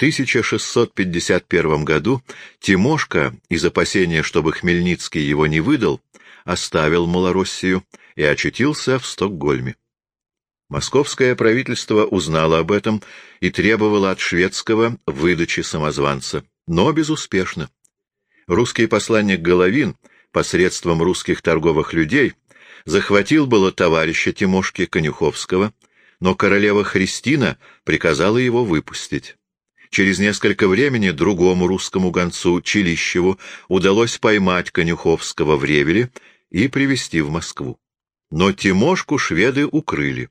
1651 году Тимошка, из опасения, чтобы Хмельницкий его не выдал, оставил Малороссию и очутился в Стокгольме. Московское правительство узнало об этом и требовало от шведского выдачи самозванца, но безуспешно. Русский посланник Головин посредством русских торговых людей захватил было товарища Тимошки Конюховского, но королева Христина приказала его выпустить. Через несколько времени другому русскому гонцу Челищеву удалось поймать Конюховского в Ревеле и привезти в Москву. Но Тимошку шведы укрыли.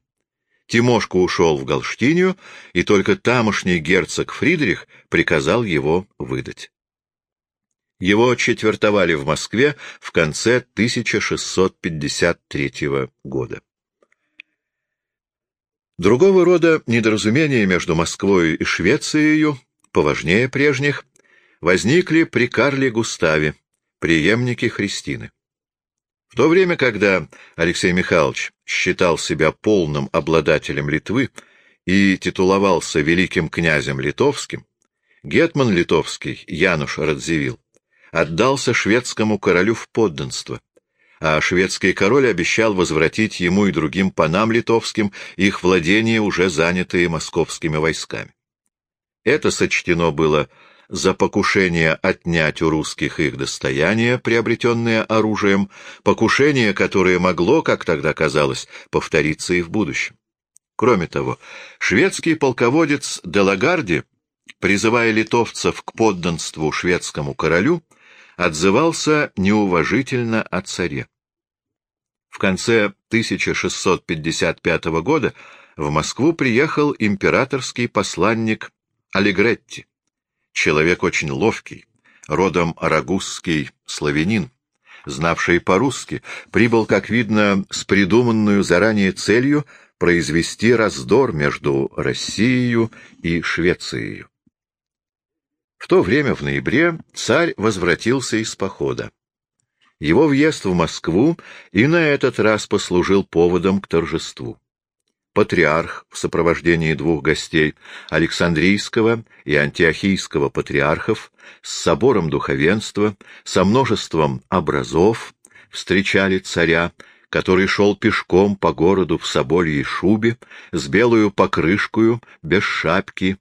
Тимошка ушел в Галштинию, и только тамошний герцог Фридрих приказал его выдать. Его четвертовали в Москве в конце 1653 года. Другого рода недоразумения между Москвой и Швецией, поважнее прежних, возникли при Карле Густаве, преемнике Христины. В то время, когда Алексей Михайлович считал себя полным обладателем Литвы и титуловался великим князем литовским, гетман литовский Януш Радзивилл отдался шведскому королю в подданство, а шведский король обещал возвратить ему и другим панам литовским их владения, уже занятые московскими войсками. Это сочтено было за покушение отнять у русских их достояние, приобретенное оружием, покушение, которое могло, как тогда казалось, повториться и в будущем. Кроме того, шведский полководец Делагарди, призывая литовцев к подданству шведскому королю, отзывался неуважительно о царе. В конце 1655 года в Москву приехал императорский посланник Алигретти человек очень ловкий, родом рагузский славянин, знавший по-русски, прибыл, как видно, с придуманную заранее целью произвести раздор между Россией и Швецией. В то время, в ноябре, царь возвратился из похода. Его въезд в Москву и на этот раз послужил поводом к торжеству патриарх в сопровождении двух гостей, Александрийского и Антиохийского патриархов, с собором духовенства, со множеством образов, встречали царя, который шел пешком по городу в собольей шубе, с белую покрышкою, без шапки,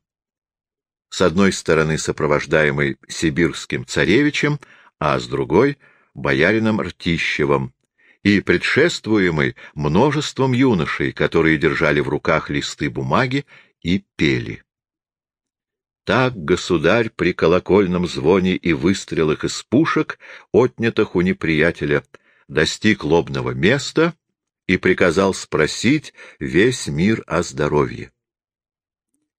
с одной стороны сопровождаемый сибирским царевичем, а с другой — боярином Ртищевым, и предшествуемый множеством юношей, которые держали в руках листы бумаги и пели. Так государь при колокольном звоне и выстрелах из пушек, отнятых у неприятеля, достиг лобного места и приказал спросить весь мир о здоровье.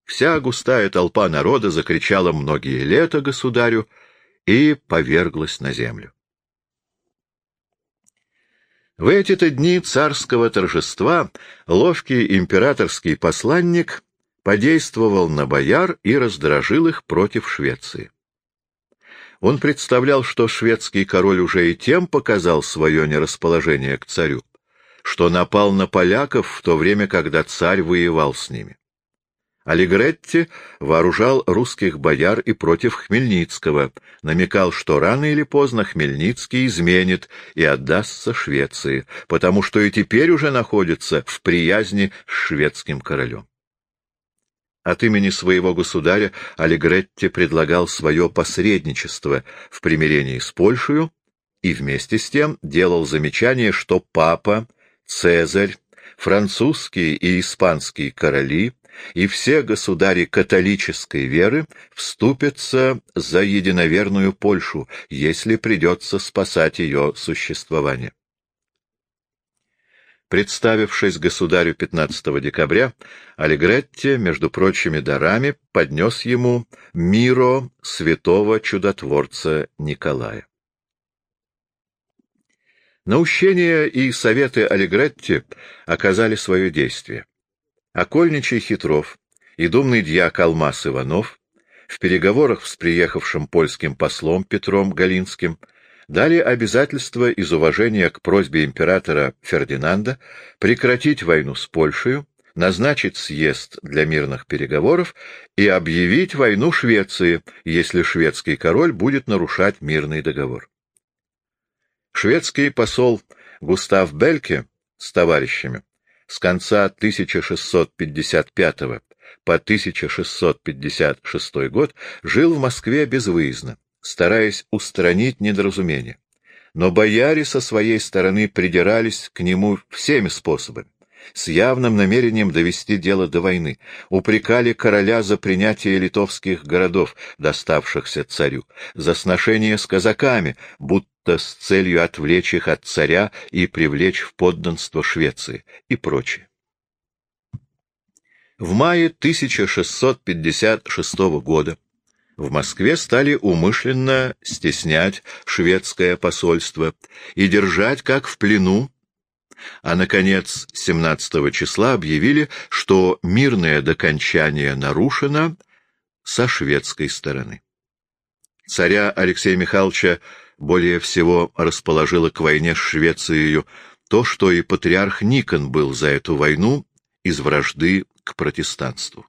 Вся густая толпа народа закричала многие лета государю и поверглась на землю. В эти-то дни царского торжества ловкий императорский посланник подействовал на бояр и раздражил их против Швеции. Он представлял, что шведский король уже и тем показал свое нерасположение к царю, что напал на поляков в то время, когда царь воевал с ними. Алигретти вооружал русских бояр и против Хмельницкого, намекал, что рано или поздно Хмельницкий изменит и отдастся Швеции, потому что и теперь уже находится в приязни с шведским королем. От имени своего государя Алигретти предлагал свое посредничество в примирении с Польшей и вместе с тем делал замечание, что папа, Цезарь, французские и испанские короли и все государи католической веры вступятся за единоверную Польшу, если придется спасать ее существование. Представившись государю 15 декабря, Алигретти, между прочими дарами, поднес ему миро святого чудотворца Николая. Наущения и советы Алигретти оказали свое действие. Окольничий Хитров и думный дьяк Алмаз Иванов в переговорах с приехавшим польским послом Петром Галинским дали обязательство из уважения к просьбе императора Фердинанда прекратить войну с Польшей, назначить съезд для мирных переговоров и объявить войну Швеции, если шведский король будет нарушать мирный договор. Шведский посол Густав Бельке с товарищами с конца 1655 по 1656 год жил в Москве безвыездно, стараясь устранить недоразумение. Но бояре со своей стороны придирались к нему всеми способами с явным намерением довести дело до войны, упрекали короля за принятие литовских городов, доставшихся царю, за сношение с казаками, будто с целью отвлечь их от царя и привлечь в подданство Швеции и прочее. В мае 1656 года в Москве стали умышленно стеснять шведское посольство и держать как в плену а, наконец, 17 числа объявили, что мирное докончание нарушено со шведской стороны. Царя Алексея Михайловича более всего расположило к войне с Швецией то, что и патриарх Никон был за эту войну из вражды к протестанству.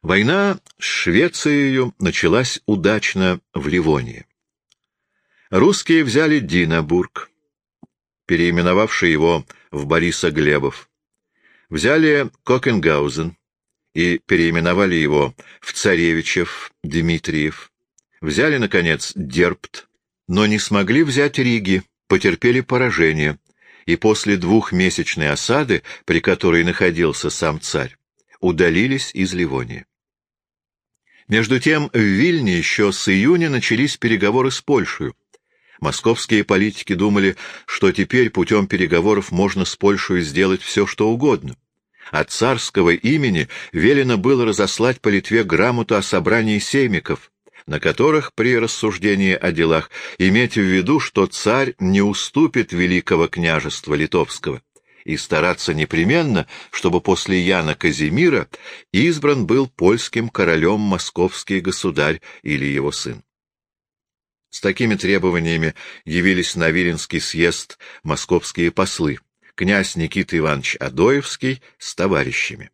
Война с Швецией началась удачно в Ливонии. Русские взяли Динабург, переименовавший его в Бориса Глебов. Взяли Кокенгаузен и переименовали его в Царевичев Дмитриев. Взяли, наконец, Дерпт, но не смогли взять Риги, потерпели поражение, и после двухмесячной осады, при которой находился сам царь, удалились из Ливонии. Между тем, в Вильне еще с июня начались переговоры с Польшей, Московские политики думали, что теперь путем переговоров можно с Польшей сделать все, что угодно. От царского имени велено было разослать по Литве грамоту о собрании сеймиков, на которых при рассуждении о делах иметь в виду, что царь не уступит великого княжества литовского, и стараться непременно, чтобы после Яна Казимира избран был польским королем московский государь или его сын. С такими требованиями явились на Виленский съезд московские послы, князь Никита Иванович Адоевский с товарищами.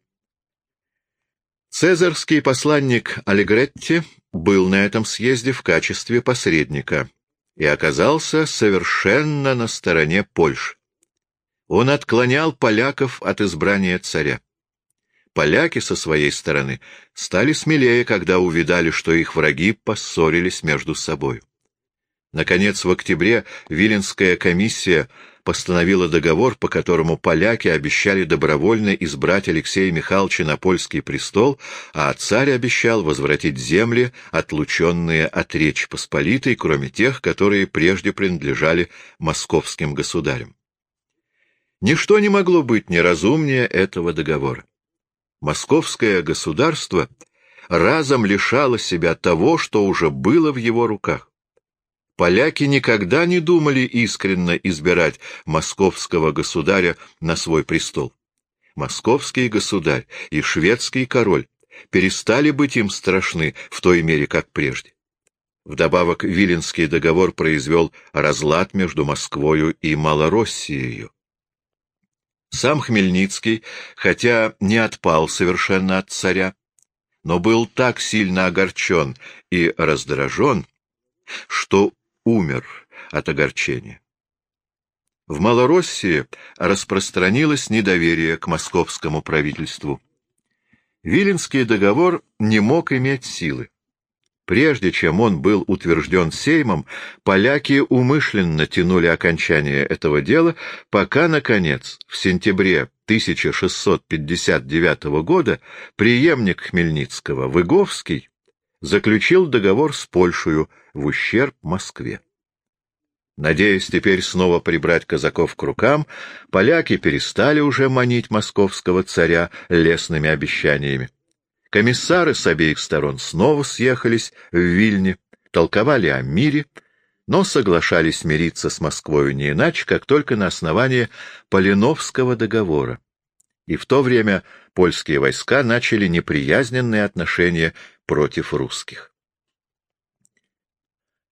Цезарский посланник Аллегретти был на этом съезде в качестве посредника и оказался совершенно на стороне Польши. Он отклонял поляков от избрания царя. Поляки со своей стороны стали смелее, когда увидали, что их враги поссорились между собой. Наконец, в октябре Виленская комиссия постановила договор, по которому поляки обещали добровольно избрать Алексея Михайловича на польский престол, а царь обещал возвратить земли, отлученные от Речи Посполитой, кроме тех, которые прежде принадлежали московским государям. Ничто не могло быть неразумнее этого договора. Московское государство разом лишало себя того, что уже было в его руках. Поляки никогда не думали искренно избирать московского государя на свой престол. Московский государь и шведский король перестали быть им страшны в той мере, как прежде. Вдобавок Виленский договор произвел разлад между Москвою и Малороссией. Сам Хмельницкий, хотя не отпал совершенно от царя, но был так сильно огорчен и раздражен, что умер от огорчения. В Малороссии распространилось недоверие к московскому правительству. Виленский договор не мог иметь силы. Прежде чем он был утвержден Сеймом, поляки умышленно тянули окончание этого дела, пока, наконец, в сентябре 1659 года преемник Хмельницкого, Выговский, заключил договор с Польшей в ущерб Москве. Надеясь теперь снова прибрать казаков к рукам, поляки перестали уже манить московского царя лесными обещаниями. Комиссары с обеих сторон снова съехались в Вильне, толковали о мире, но соглашались мириться с Москвой не иначе, как только на основании Полиновского договора. И в то время польские войска начали неприязненные отношения против русских.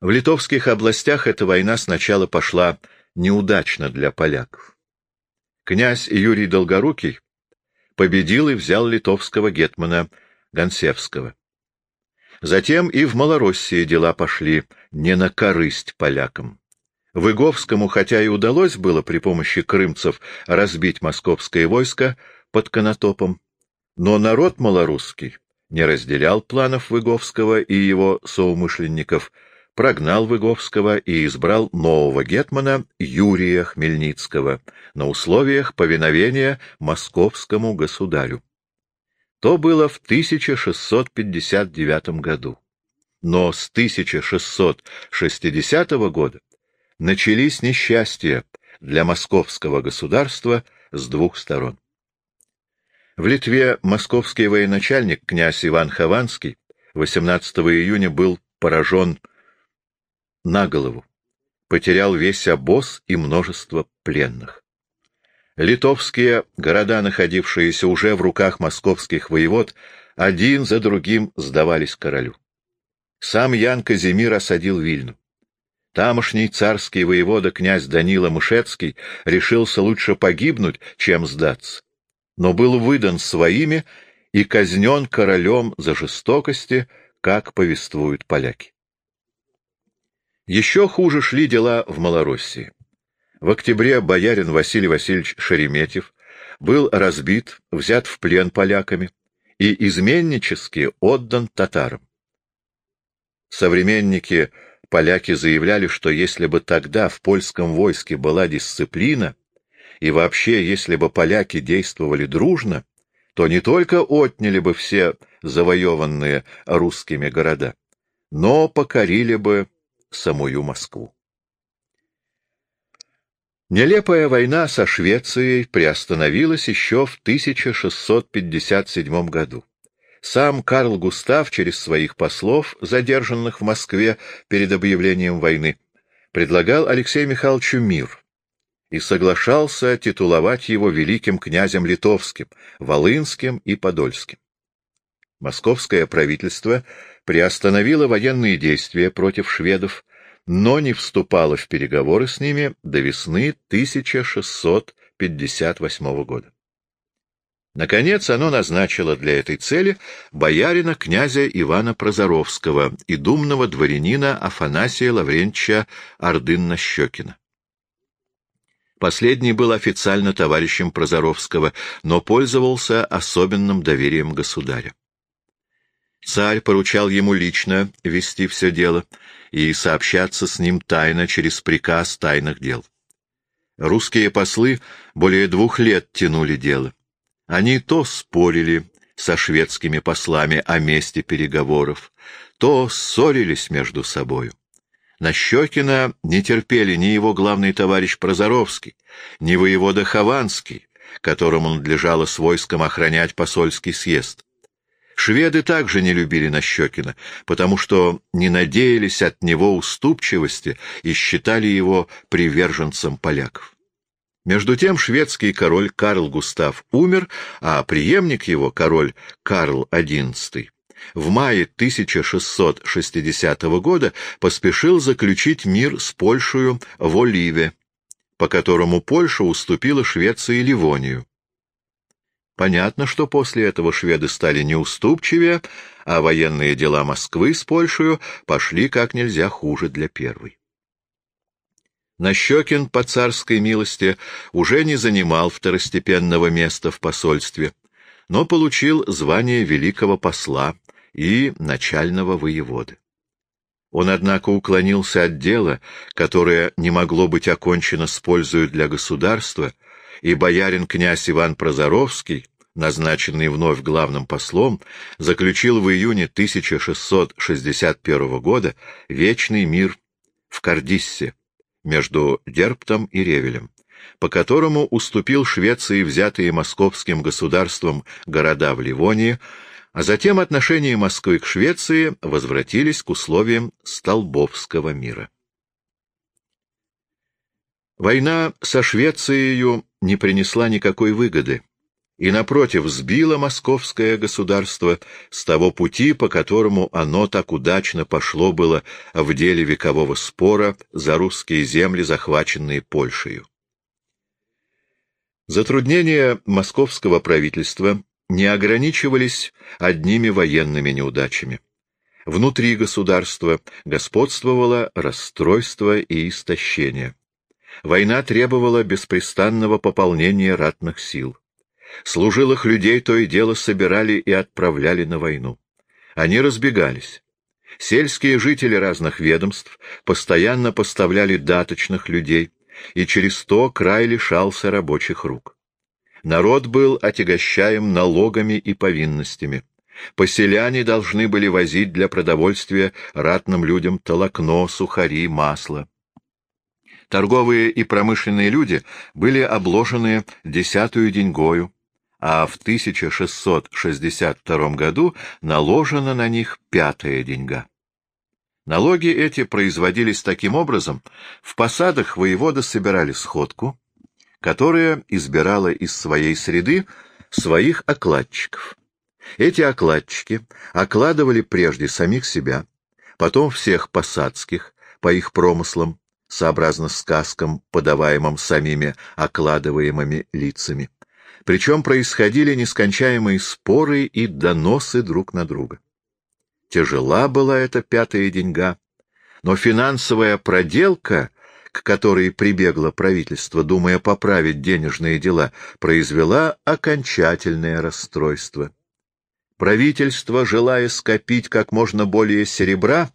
В литовских областях эта война сначала пошла неудачно для поляков. Князь Юрий Долгорукий победил и взял литовского гетмана Гонсевского. Затем и в Малороссии дела пошли не на корысть полякам. Выговскому, хотя и удалось было при помощи крымцев разбить московское войско под Конотопом, но народ малорусский не разделял планов Выговского и его соумышленников, прогнал Выговского и избрал нового гетмана Юрия Хмельницкого на условиях повиновения московскому государю. То было в 1659 году. Но с 1660 года начались несчастья для московского государства с двух сторон. В Литве московский военачальник князь Иван Хованский 18 июня был поражен на голову, потерял весь обоз и множество пленных. Литовские города, находившиеся уже в руках московских воевод, один за другим сдавались королю. Сам Ян Казимир осадил Вильну. Тамошний царский воевода князь Данила Мышецкий решился лучше погибнуть, чем сдаться, но был выдан своими и казнен королем за жестокости, как повествуют поляки. Еще хуже шли дела в Малороссии. В октябре боярин Василий Васильевич Шереметьев был разбит, взят в плен поляками и изменнически отдан татарам. Современники поляки заявляли, что если бы тогда в польском войске была дисциплина, и вообще, если бы поляки действовали дружно, то не только отняли бы все завоеванные русскими города, но покорили бы самую Москву. Нелепая война со Швецией приостановилась еще в 1657 году. Сам Карл Густав через своих послов, задержанных в Москве перед объявлением войны, предлагал Алексею Михайловичу мир и соглашался титуловать его великим князем литовским, волынским и подольским. Московское правительство приостановило военные действия против шведов, но не вступало в переговоры с ними до весны 1658 года. Наконец, оно назначило для этой цели боярина князя Ивана Прозоровского и думного дворянина Афанасия Лаврентьевича Ордынна-Щекина. Последний был официально товарищем Прозоровского, но пользовался особенным доверием государя. Царь поручал ему лично вести все дело и сообщаться с ним тайно через приказ тайных дел. Русские послы более двух лет тянули дело. Они то спорили со шведскими послами о месте переговоров, то ссорились между собою. Нащекина не терпели ни его главный товарищ Прозоровский, ни воевода Хованский, которому надлежало с войском охранять посольский съезд. Шведы также не любили Нащекина, потому что не надеялись от него уступчивости и считали его приверженцем поляков. Между тем шведский король Карл Густав умер, а преемник его, король Карл XI, в мае 1660 года поспешил заключить мир с Польшей в Оливе, по которому Польша уступила Швеции Ливонию. Понятно, что после этого шведы стали неуступчивее, а военные дела Москвы с Польшей пошли как нельзя хуже для первой. Нащекин по царской милости уже не занимал второстепенного места в посольстве, но получил звание великого посла и начального воеводы. Он, однако, уклонился от дела, которое не могло быть окончено с пользой для государства, и боярин-князь Иван Прозоровский, назначенный вновь главным послом, заключил в июне 1661 года вечный мир в Кардиссе, между Дерптом и Ревелем, по которому уступил Швеции взятые московским государством города в Ливонии, а затем отношения Москвы к Швеции возвратились к условиям Столбовского мира. Война со Швецией не принесла никакой выгоды и, напротив, сбила московское государство с того пути, по которому оно так удачно пошло было в деле векового спора за русские земли, захваченные Польшей. Затруднения московского правительства не ограничивались одними военными неудачами. Внутри государства господствовало расстройство и истощение. Война требовала беспрестанного пополнения ратных сил. Служилых людей то и дело собирали и отправляли на войну. Они разбегались. Сельские жители разных ведомств постоянно поставляли даточных людей, и через то край лишался рабочих рук. Народ был отягощаем налогами и повинностями. Поселяне должны были возить для продовольствия ратным людям толокно, сухари, масло. Торговые и промышленные люди были обложены десятую деньгою, а в 1662 году наложена на них пятая деньга. Налоги эти производились таким образом, в посадах воевода собирали сходку, которая избирала из своей среды своих окладчиков. Эти окладчики окладывали прежде самих себя, потом всех посадских, по их промыслам, сообразно сказкам, подаваемым самими окладываемыми лицами. Причем происходили нескончаемые споры и доносы друг на друга. Тяжела была эта пятая деньга, но финансовая проделка, к которой прибегло правительство, думая поправить денежные дела, произвела окончательное расстройство. Правительство, желая скопить как можно более серебра,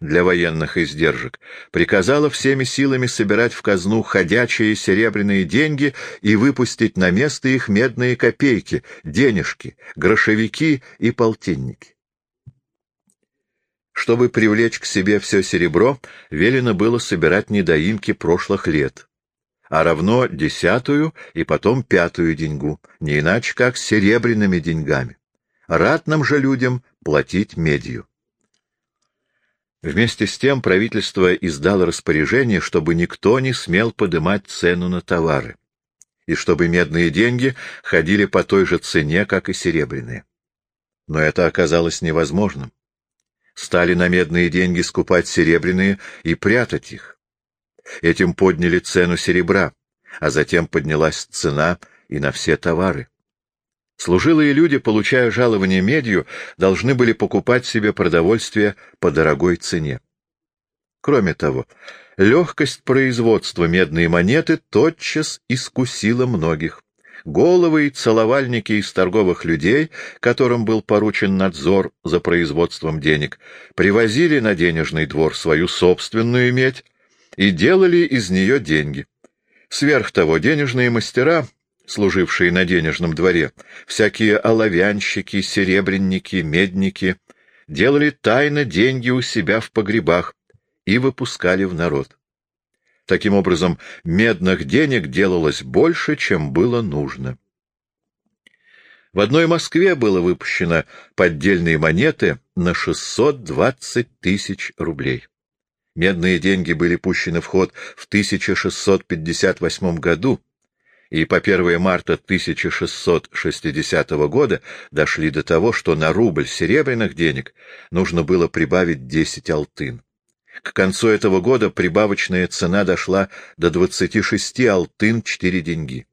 для военных издержек, приказала всеми силами собирать в казну ходячие серебряные деньги и выпустить на место их медные копейки, денежки, грошевики и полтинники. Чтобы привлечь к себе все серебро, велено было собирать недоимки прошлых лет, а равно десятую и потом пятую деньгу, не иначе как серебряными деньгами. Ратным же людям платить медью. Вместе с тем правительство издало распоряжение, чтобы никто не смел подымать цену на товары, и чтобы медные деньги ходили по той же цене, как и серебряные. Но это оказалось невозможным. Стали на медные деньги скупать серебряные и прятать их. Этим подняли цену серебра, а затем поднялась цена и на все товары. Служилые люди, получая жалование медью, должны были покупать себе продовольствие по дорогой цене. Кроме того, легкость производства медной монеты тотчас искусила многих. Головы и целовальники из торговых людей, которым был поручен надзор за производством денег, привозили на денежный двор свою собственную медь и делали из нее деньги. Сверх того, денежные мастера служившие на денежном дворе, всякие оловянщики, серебряники, медники, делали тайно деньги у себя в погребах и выпускали в народ. Таким образом, медных денег делалось больше, чем было нужно. В одной Москве было выпущено поддельные монеты на 620 тысяч рублей. Медные деньги были пущены в ход в 1658 году, и по 1 марта 1660 года дошли до того, что на рубль серебряных денег нужно было прибавить 10 алтын. К концу этого года прибавочная цена дошла до 26 алтын 4 деньги.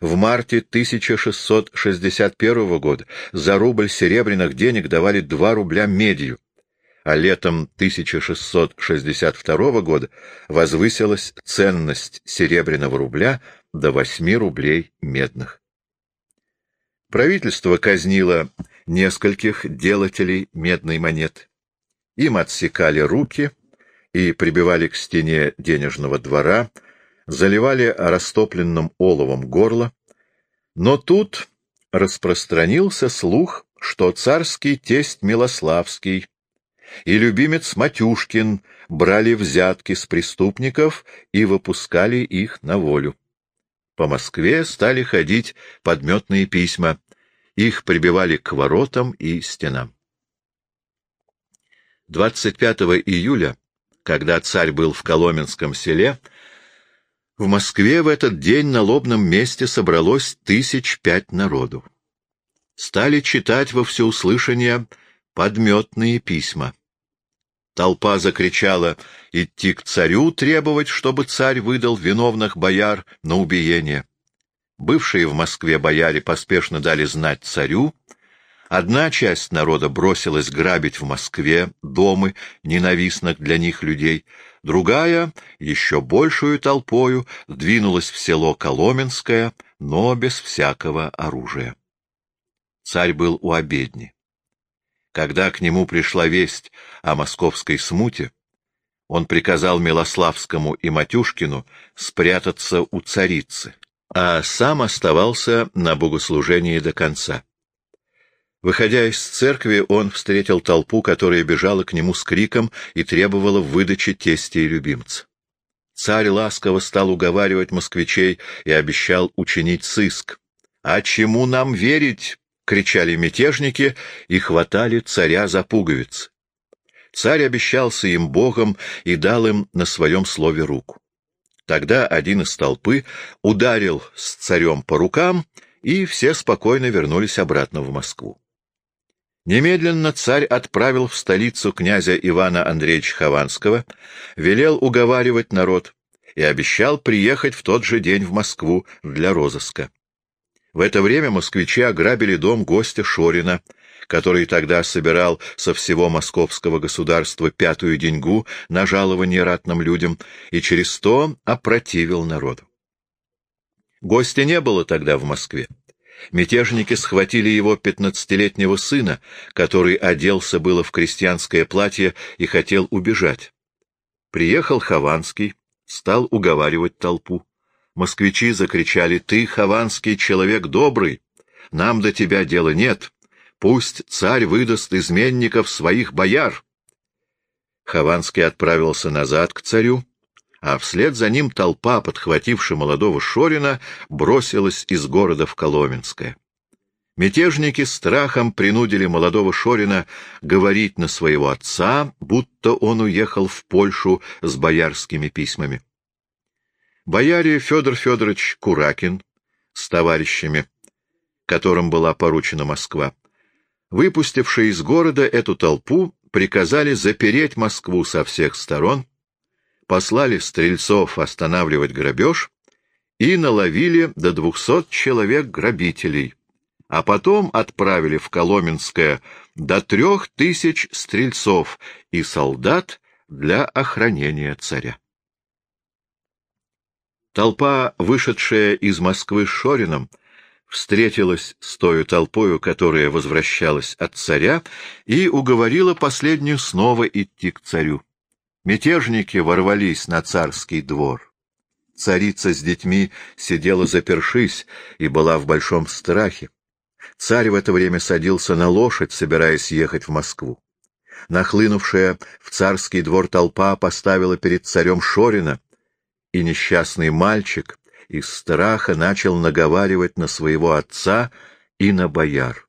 В марте 1661 года за рубль серебряных денег давали 2 рубля медью, а летом 1662 года возвысилась ценность серебряного рубля до 8 рублей медных. Правительство казнило нескольких делателей медной монеты. Им отсекали руки и прибивали к стене денежного двора, заливали растопленным оловом горло. Но тут распространился слух, что царский тесть Милославский и любимец Матюшкин брали взятки с преступников и выпускали их на волю. По Москве стали ходить подметные письма. Их прибивали к воротам и стенам. 25 июля, когда царь был в Коломенском селе, в Москве в этот день на лобном месте собралось тысяч пять народу. Стали читать во всеуслышание подметные письма. Толпа закричала идти к царю требовать, чтобы царь выдал виновных бояр на убиение. бывшие в Москве бояре поспешно дали знать царю, Одна часть народа бросилась грабить в Москве домы ненавистных для них людей, другая, еще большую толпою, двинулась в село Коломенское, но без всякого оружия. Царь был у обедни. Когда к нему пришла весть о московской смуте, он приказал Милославскому и Матюшкину спрятаться у царицы, а сам оставался на богослужении до конца. Выходя из церкви, он встретил толпу, которая бежала к нему с криком и требовала выдачи тести и любимца. Царь ласково стал уговаривать москвичей и обещал учинить сыск. «А чему нам верить?» — кричали мятежники и хватали царя за пуговицы. Царь обещался им Богом и дал им на своем слове руку. Тогда один из толпы ударил с царем по рукам, и все спокойно вернулись обратно в Москву. Немедленно царь отправил в столицу князя Ивана Андреевича Хованского, велел уговаривать народ и обещал приехать в тот же день в Москву для розыска. В это время москвичи ограбили дом гостя Шорина, который тогда собирал со всего московского государства пятую деньгу на жалование ратным людям и через то опротивил народу. Гостя не было тогда в Москве. Мятежники схватили его пятнадцатилетнего сына, который оделся было в крестьянское платье и хотел убежать. Приехал Хованский, стал уговаривать толпу. Москвичи закричали, «Ты, Хованский, человек добрый, нам до тебя дела нет, пусть царь выдаст изменников своих бояр». Хованский отправился назад к царю, а вслед за ним толпа, подхватившая молодого Шорина, бросилась из города в Коломенское. Мятежники страхом принудили молодого Шорина говорить на своего отца, будто он уехал в Польшу с боярскими письмами. Бояре Федор Федорович Куракин с товарищами, которым была поручена Москва, выпустившие из города эту толпу, приказали запереть Москву со всех сторон послали стрельцов останавливать грабеж и наловили до двухсот человек грабителей, а потом отправили в Коломенское до трех тысяч стрельцов и солдат для охранения царя. Толпа, вышедшая из Москвы с Шорином, встретилась с той толпою, которая возвращалась от царя, и уговорила последнюю снова идти к царю. Мятежники ворвались на царский двор. Царица с детьми сидела запершись и была в большом страхе. Царь в это время садился на лошадь, собираясь ехать в Москву. Нахлынувшая в царский двор толпа поставила перед царем Шорина, и несчастный мальчик из страха начал наговаривать на своего отца и на бояр.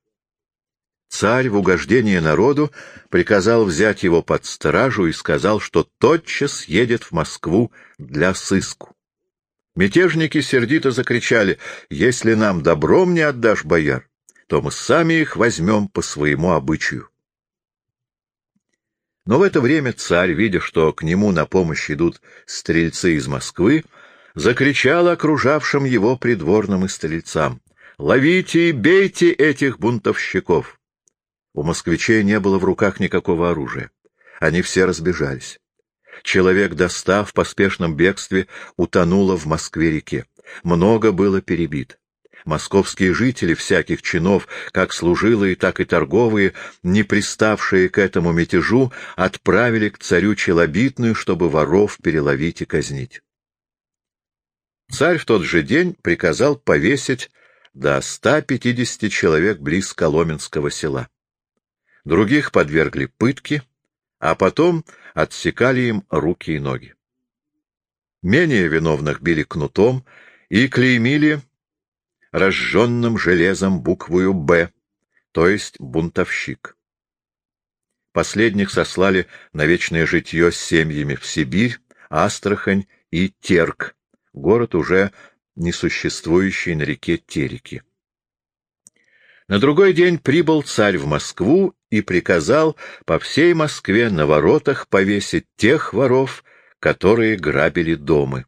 Царь в угождение народу приказал взять его под стражу и сказал, что тотчас едет в Москву для сыску. Мятежники сердито закричали, «Если нам добром не отдашь, бояр, то мы сами их возьмем по своему обычаю». Но в это время царь, видя, что к нему на помощь идут стрельцы из Москвы, закричал окружавшим его придворным и стрельцам, «Ловите и бейте этих бунтовщиков!» У москвичей не было в руках никакого оружия. Они все разбежались. Человек, достав в поспешном бегстве, утонуло в Москве-реке. Много было перебит. Московские жители всяких чинов, как служилые, так и торговые, не приставшие к этому мятежу, отправили к царю челобитную, чтобы воров переловить и казнить. Царь в тот же день приказал повесить до 150 человек близ Коломенского села других подвергли пытке, а потом отсекали им руки и ноги. Менее виновных били кнутом и клеймили разжженным железом буквою «Б», то есть бунтовщик. Последних сослали на вечное житье с семьями в Сибирь, Астрахань и Терк, город уже несуществующий на реке Тереки. На другой день прибыл царь в Москву и приказал по всей Москве на воротах повесить тех воров, которые грабили дома.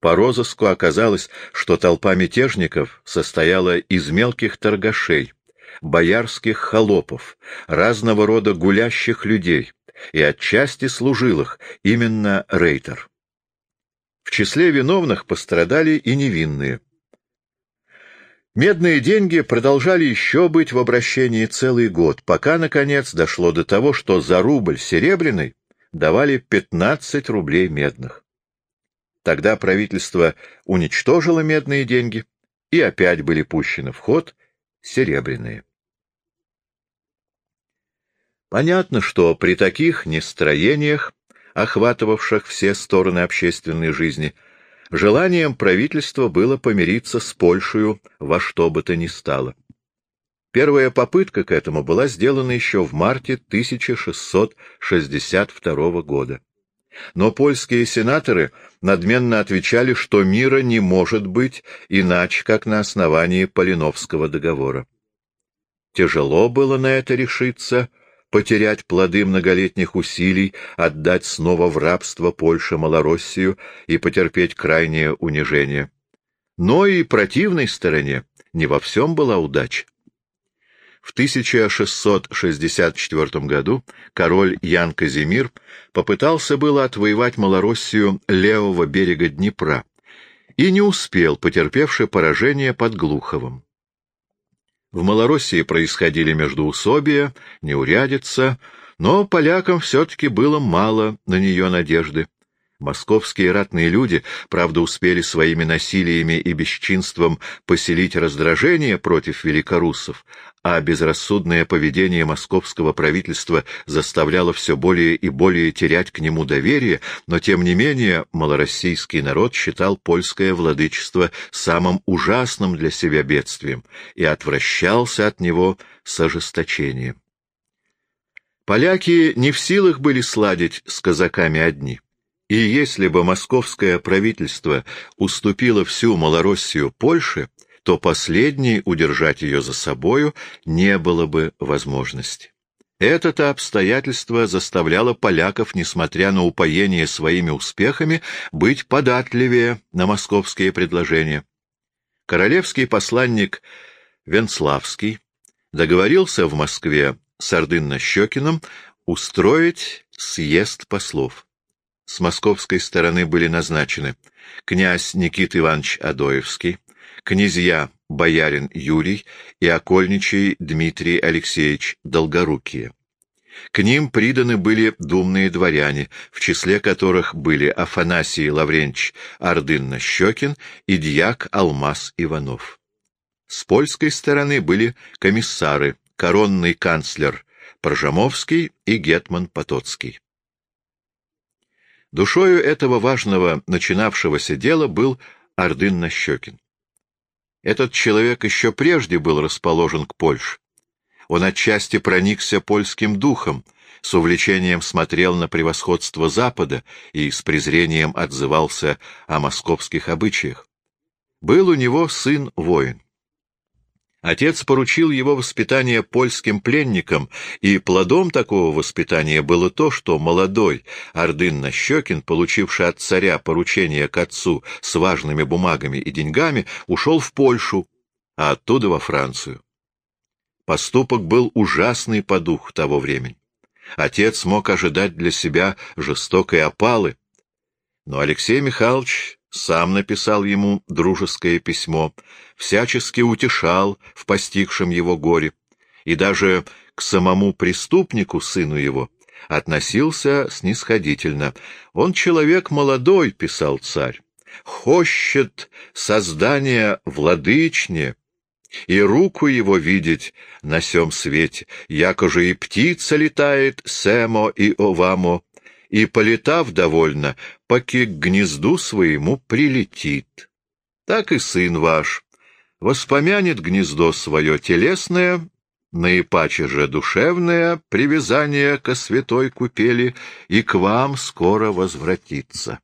По розыску оказалось, что толпа мятежников состояла из мелких торгашей, боярских холопов, разного рода гулящих людей и отчасти служилых, именно рейтер. В числе виновных пострадали и невинные. Медные деньги продолжали еще быть в обращении целый год, пока, наконец, дошло до того, что за рубль серебряный давали 15 рублей медных. Тогда правительство уничтожило медные деньги, и опять были пущены в ход серебряные. Понятно, что при таких нестроениях, охватывавших все стороны общественной жизни, желанием правительства было помириться с Польшей во что бы то ни стало. Первая попытка к этому была сделана еще в марте 1662 года. Но польские сенаторы надменно отвечали, что мира не может быть иначе, как на основании Полиновского договора. Тяжело было на это решиться, потерять плоды многолетних усилий, отдать снова в рабство Польше Малороссию и потерпеть крайнее унижение. Но и противной стороне не во всем была удача. В 1664 году король Ян Казимир попытался было отвоевать Малороссию левого берега Днепра и не успел, потерпевший поражение под Глуховым. В Малороссии происходили междоусобия, неурядица, но полякам все-таки было мало на нее надежды. Московские ратные люди, правда, успели своими насилиями и бесчинством поселить раздражение против великоруссов, а безрассудное поведение московского правительства заставляло все более и более терять к нему доверие, но тем не менее малороссийский народ считал польское владычество самым ужасным для себя бедствием и отвращался от него с ожесточением. Поляки не в силах были сладить с казаками одни. И если бы московское правительство уступило всю Малороссию Польше, то последней удержать ее за собою не было бы возможности. Это-то обстоятельство заставляло поляков, несмотря на упоение своими успехами, быть податливее на московские предложения. Королевский посланник Венславский договорился в Москве с Ордынно-Щекиным устроить съезд послов. С московской стороны были назначены князь Никит Иванович Адоевский, князья боярин Юрий и окольничий Дмитрий Алексеевич Долгорукие. К ним приданы были думные дворяне, в числе которых были Афанасий Лавренч Ордынно-Щекин и дьяк Алмаз Иванов. С польской стороны были комиссары, коронный канцлер Прожамовский и гетман Потоцкий. Душою этого важного начинавшегося дела был Ордын-Нащекин. Этот человек еще прежде был расположен к Польше. Он отчасти проникся польским духом, с увлечением смотрел на превосходство Запада и с презрением отзывался о московских обычаях. Был у него сын-воин. Отец поручил его воспитание польским пленникам, и плодом такого воспитания было то, что молодой Ордын-Нащекин, получивший от царя поручение к отцу с важными бумагами и деньгами, ушел в Польшу, а оттуда во Францию. Поступок был ужасный по духу того времени. Отец мог ожидать для себя жестокой опалы, но Алексей Михайлович сам написал ему дружеское письмо, всячески утешал в постигшем его горе, и даже к самому преступнику, сыну его, относился снисходительно. «Он человек молодой», — писал царь, — «хощет создание владычне, и руку его видеть на сем свете, якоже и птица летает, семо и овамо, и, полетав довольно, поки к гнезду своему прилетит. Так и сын ваш воспомянет гнездо свое телесное, наипаче же душевное привязание ко святой купели и к вам скоро возвратится.